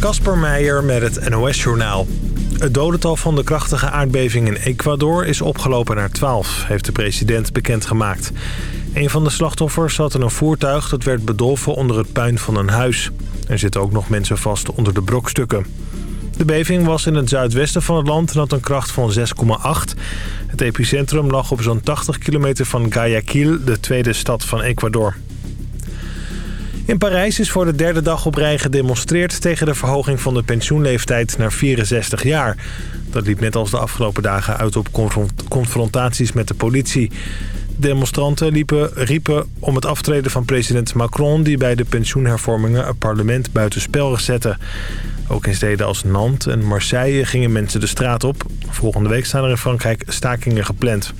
Kasper Meijer met het NOS-journaal. Het dodental van de krachtige aardbeving in Ecuador is opgelopen naar 12, heeft de president bekendgemaakt. Een van de slachtoffers zat in een voertuig dat werd bedolven onder het puin van een huis. Er zitten ook nog mensen vast onder de brokstukken. De beving was in het zuidwesten van het land en had een kracht van 6,8. Het epicentrum lag op zo'n 80 kilometer van Guayaquil, de tweede stad van Ecuador. In Parijs is voor de derde dag op rij gedemonstreerd... tegen de verhoging van de pensioenleeftijd naar 64 jaar. Dat liep net als de afgelopen dagen uit op confrontaties met de politie. Demonstranten liepen, riepen om het aftreden van president Macron... die bij de pensioenhervormingen het parlement buitenspel zette. Ook in steden als Nantes en Marseille gingen mensen de straat op. Volgende week staan er in Frankrijk stakingen gepland.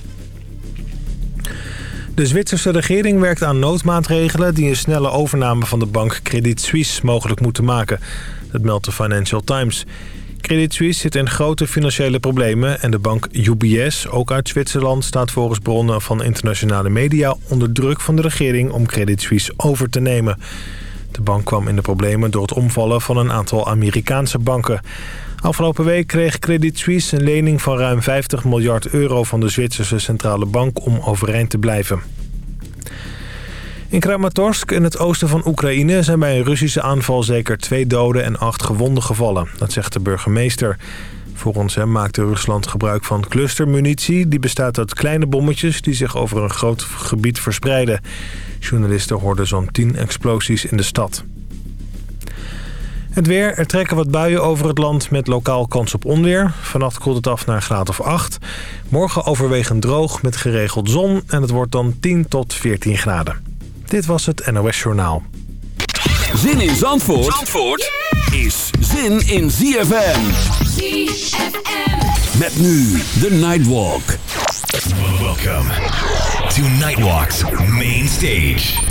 De Zwitserse regering werkt aan noodmaatregelen... die een snelle overname van de bank Credit Suisse mogelijk moeten maken. Dat meldt de Financial Times. Credit Suisse zit in grote financiële problemen... en de bank UBS, ook uit Zwitserland... staat volgens bronnen van internationale media... onder druk van de regering om Credit Suisse over te nemen. De bank kwam in de problemen door het omvallen van een aantal Amerikaanse banken. Afgelopen week kreeg Credit Suisse een lening van ruim 50 miljard euro... van de Zwitserse Centrale Bank om overeind te blijven. In Kramatorsk, in het oosten van Oekraïne... zijn bij een Russische aanval zeker twee doden en acht gewonden gevallen. Dat zegt de burgemeester. Volgens hem maakte Rusland gebruik van clustermunitie. Die bestaat uit kleine bommetjes die zich over een groot gebied verspreiden. Journalisten hoorden zo'n 10 explosies in de stad. Het weer. Er trekken wat buien over het land met lokaal kans op onweer. Vannacht koelt het af naar een graad of 8. Morgen overwegend droog met geregeld zon. En het wordt dan 10 tot 14 graden. Dit was het NOS Journaal. Zin in Zandvoort, Zandvoort is zin in ZFM. ZFM. Met nu de Nightwalk. Welcome to Nightwalk's main stage.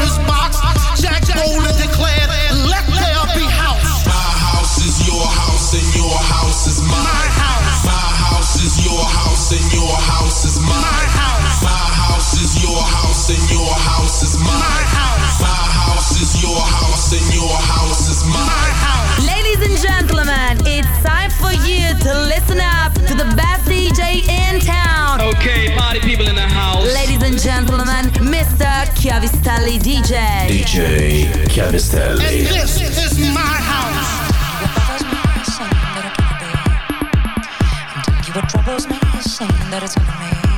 Okay, party people in the house. Ladies and gentlemen, Mr. Chiavistelli DJ. DJ And Chiavistelli. this is my house. What troubles me is saying that it's gonna me.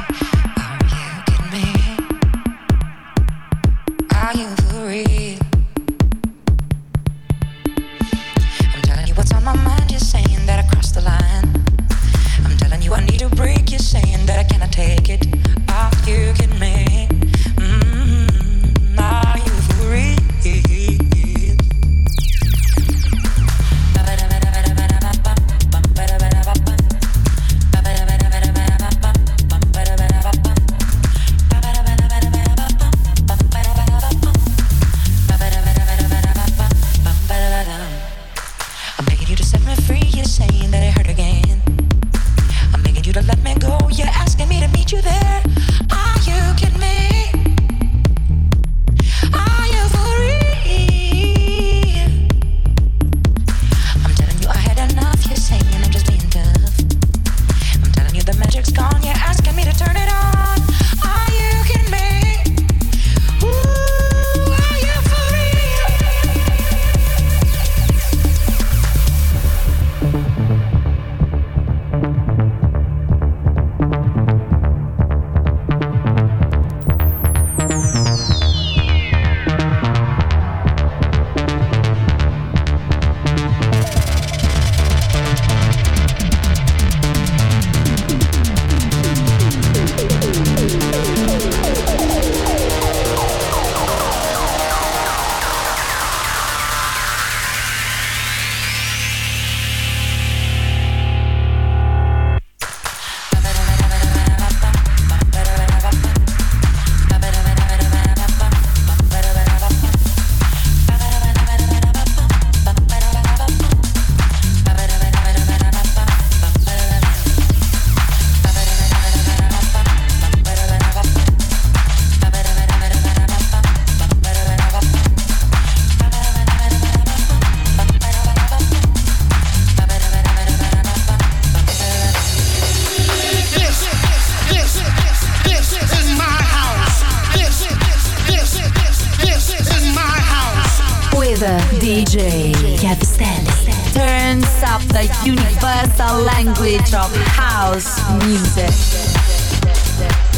Music.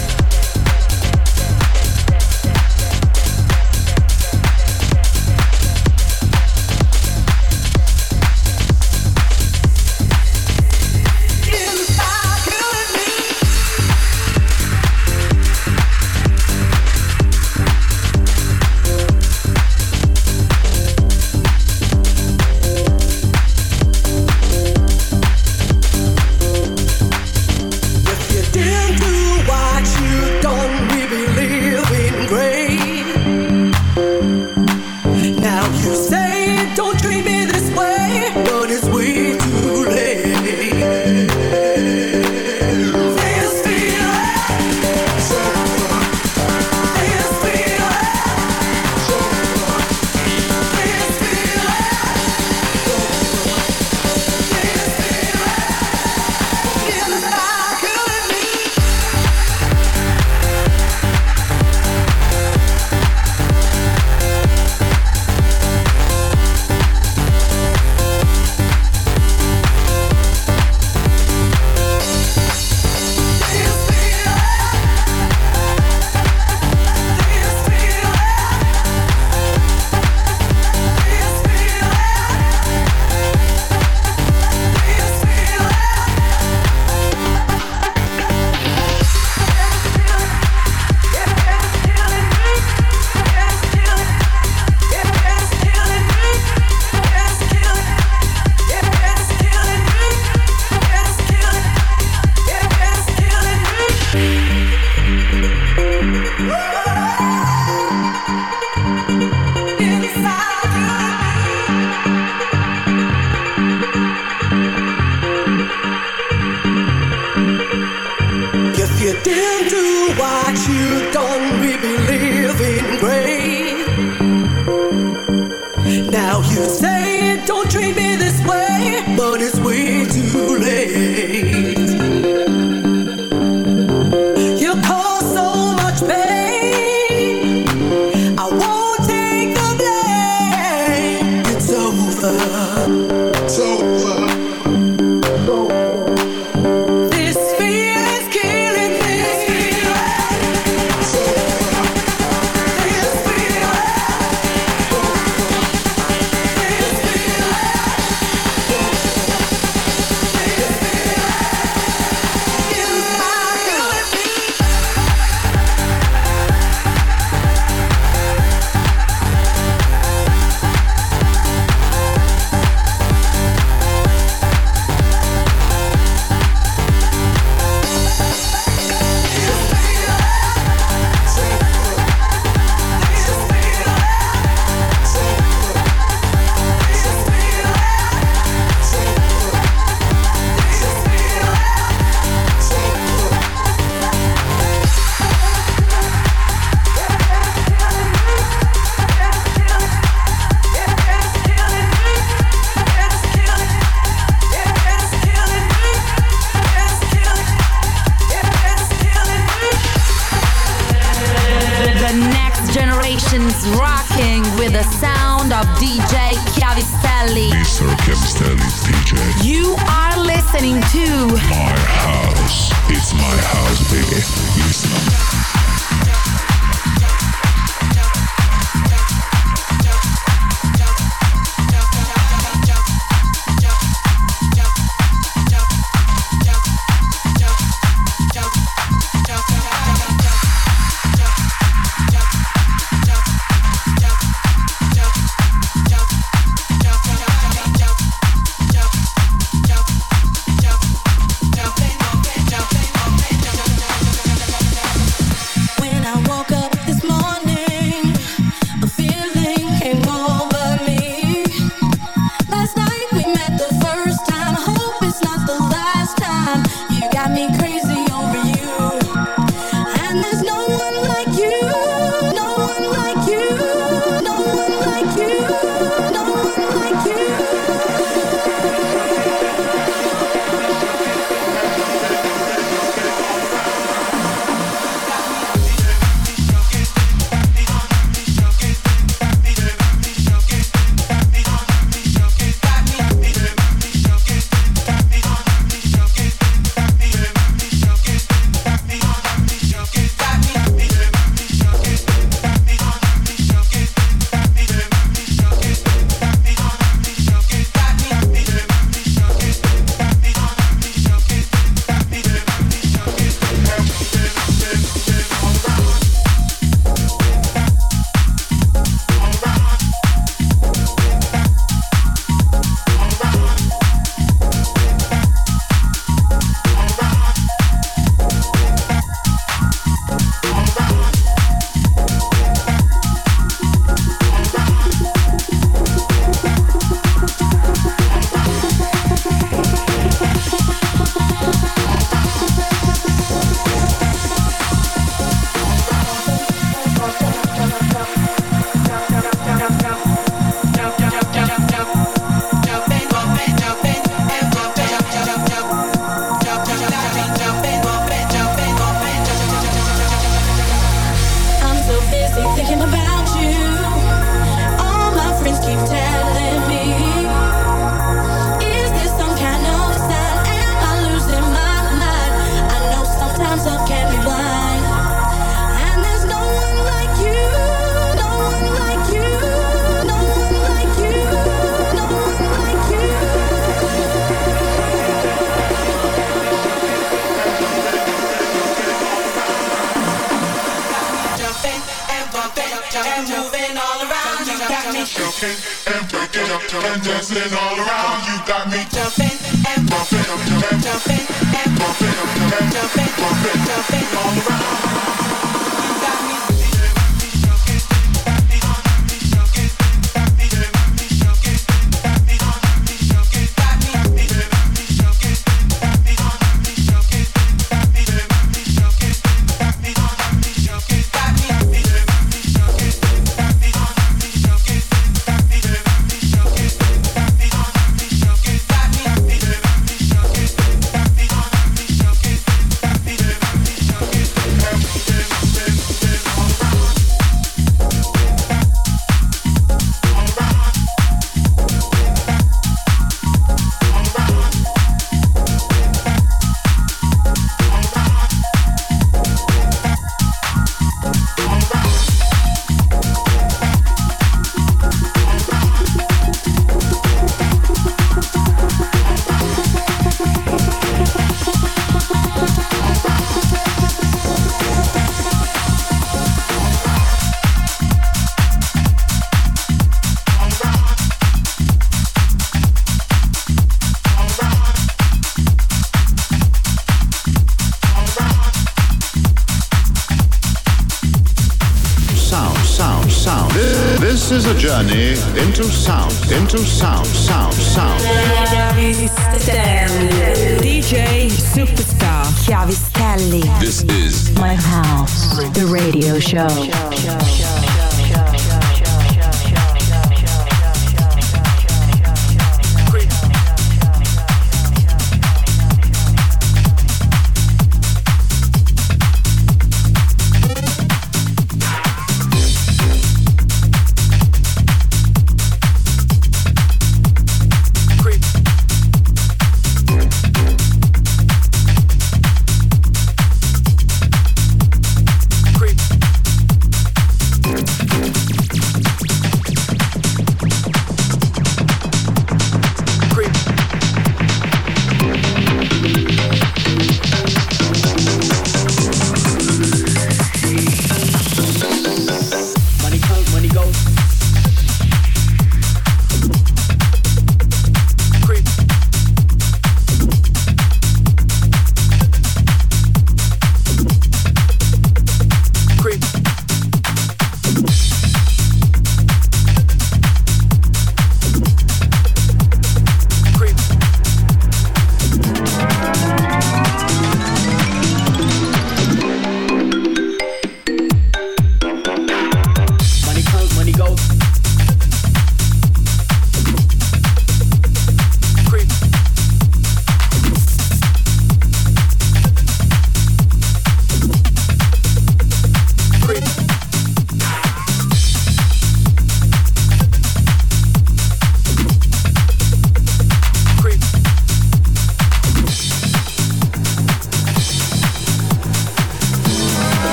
New sound.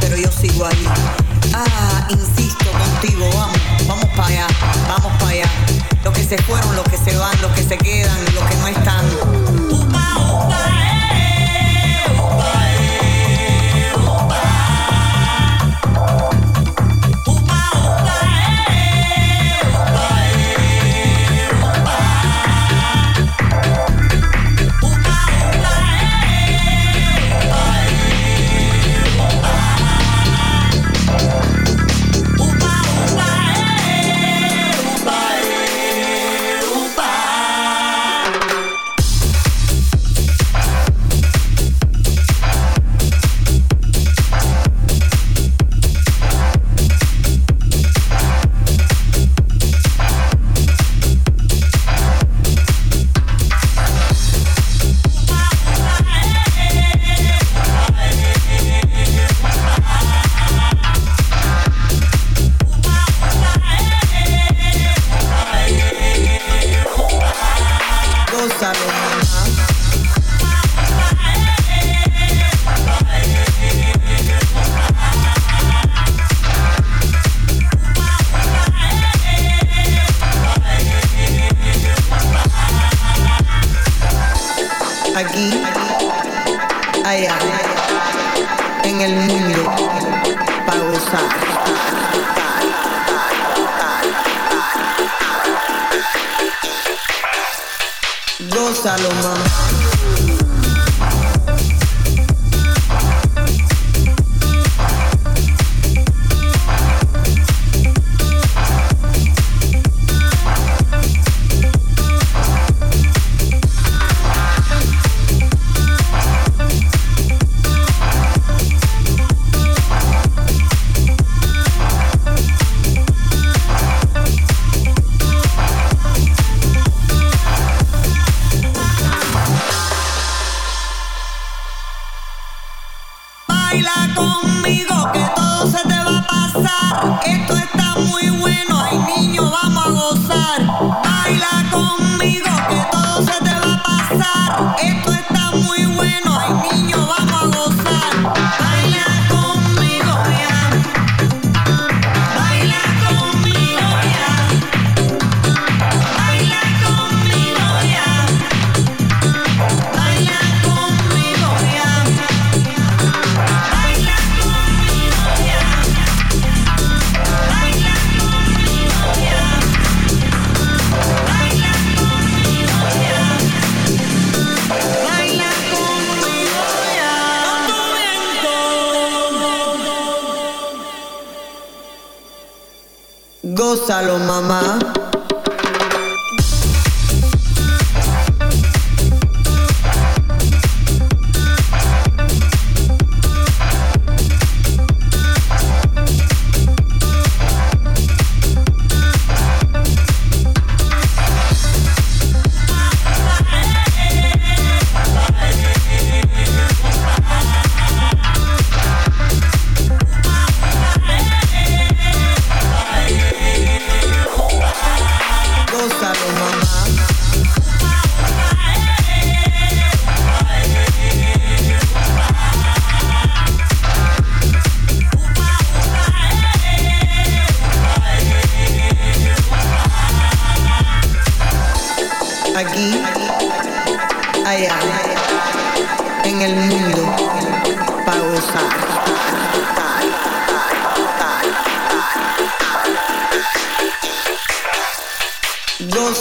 pero yo sigo ahí. Ah, insisto contigo, vamos, vamos para allá, vamos para allá. Los que se fueron, los que se van, los que se quedan,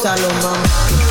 Salomon.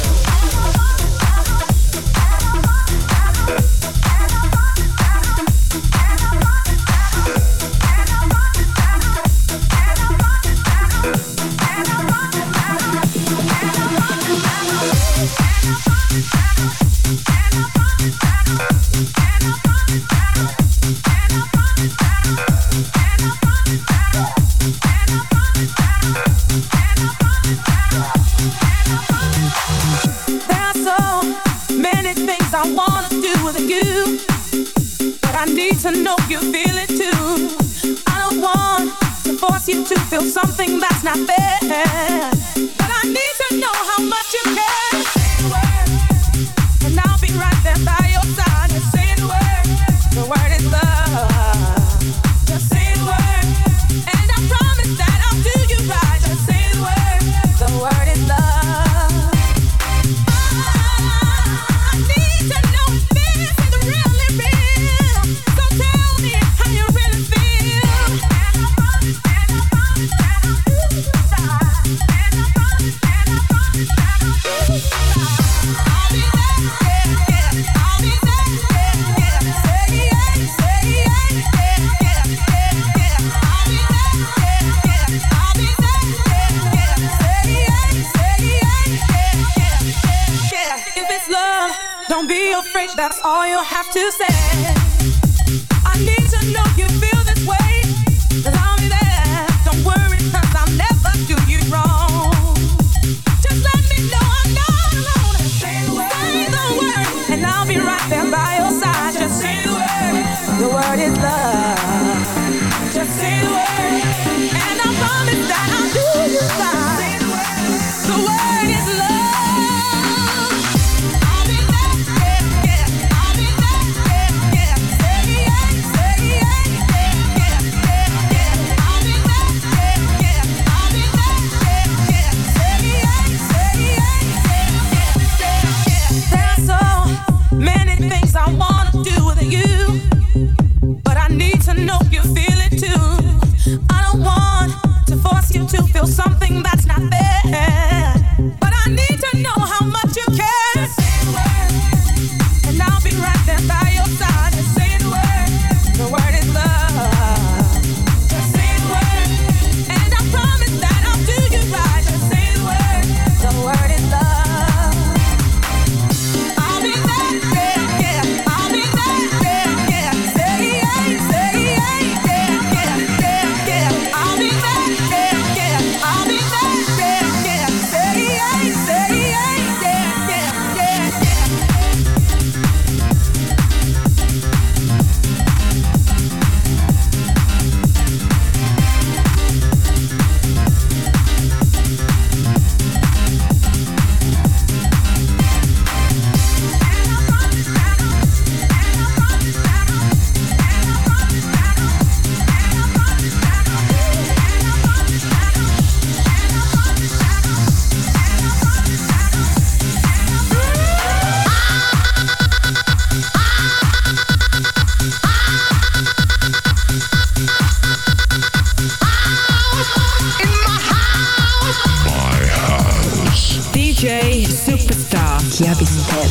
Energía Visitel.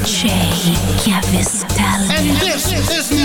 DJ Chiavistelli. And this is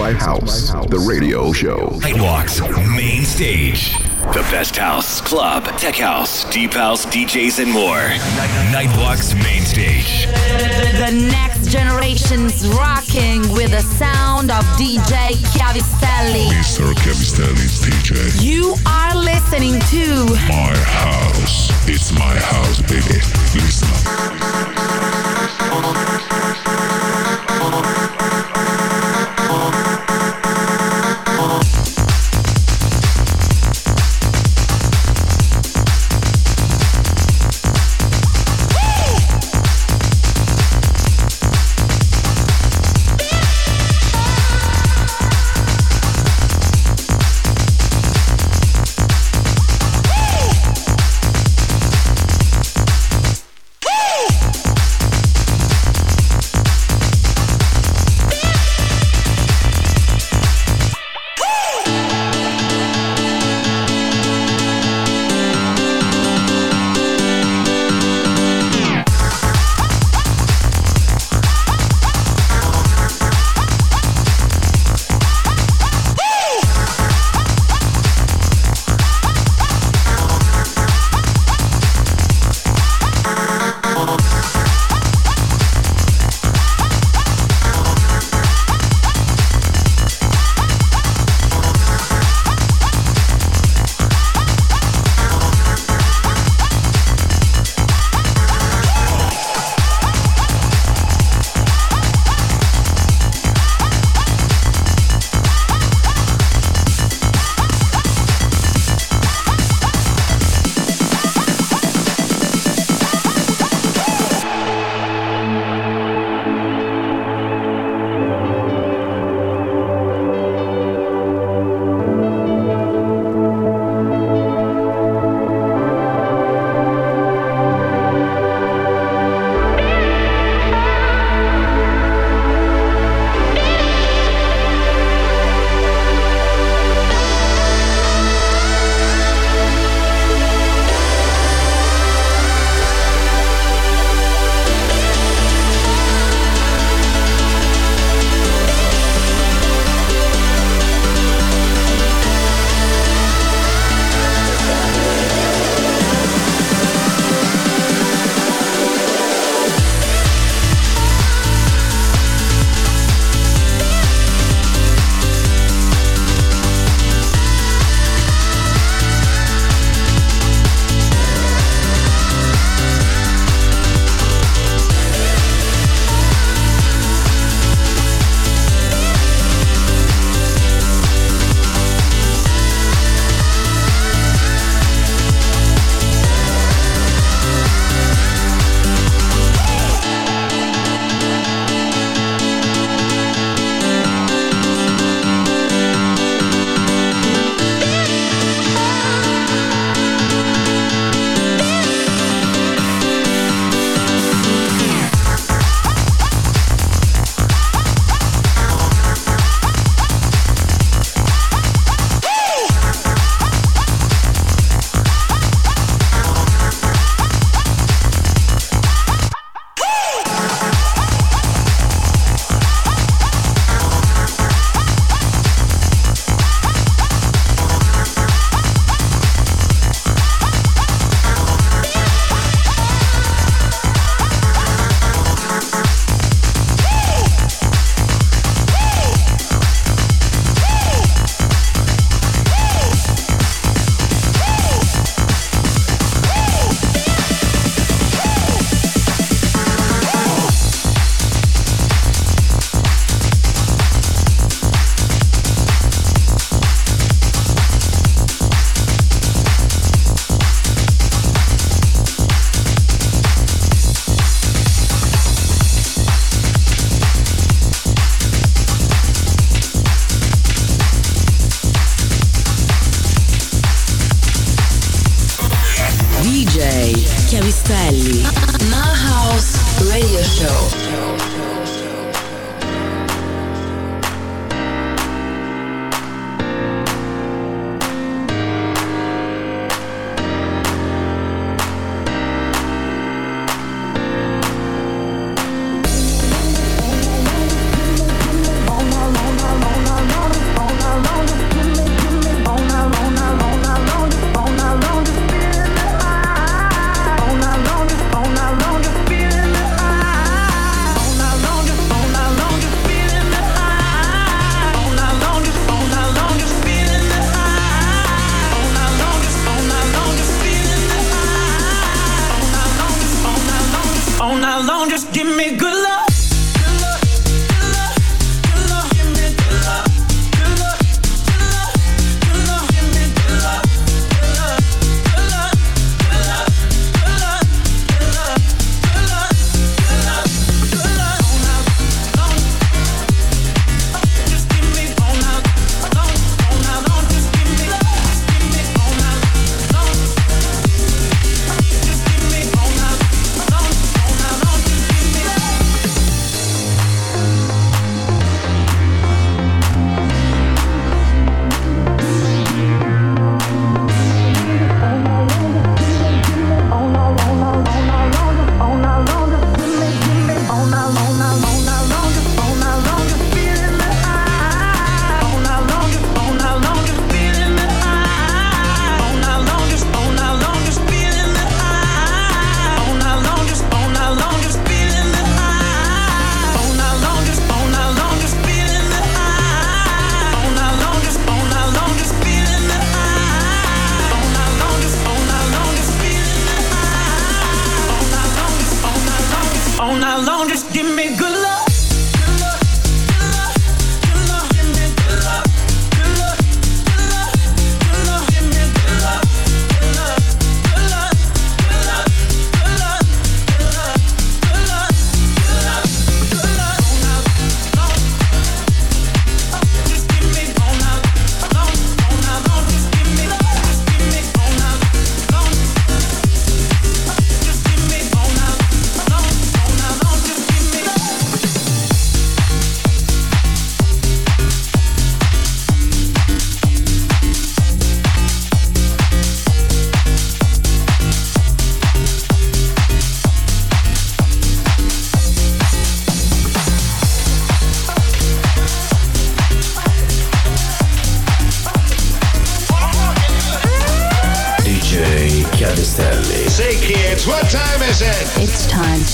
my house, the radio show. Nightwalk's main stage. The best house, club, tech house, deep house, DJs, and more. Nightwalk's main stage. The next generation's rocking with the sound of DJ Chiavistelli. Mr. Cavistelli's DJ. You are listening to My house. It's my house, baby. Listen up.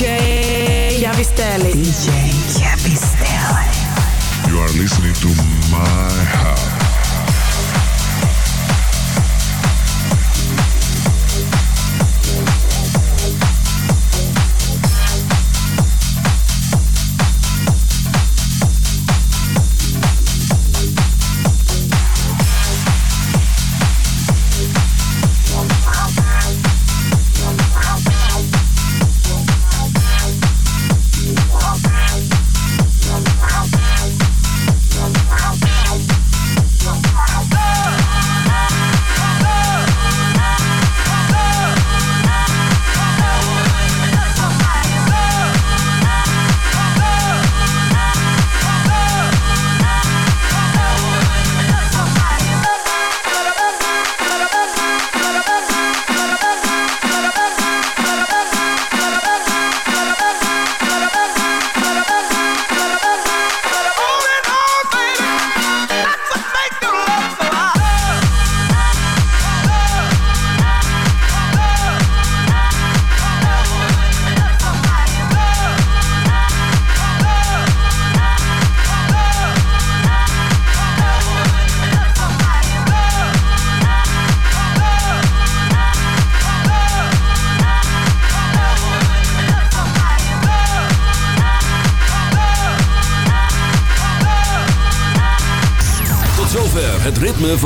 DJ DJ You are listening to my house.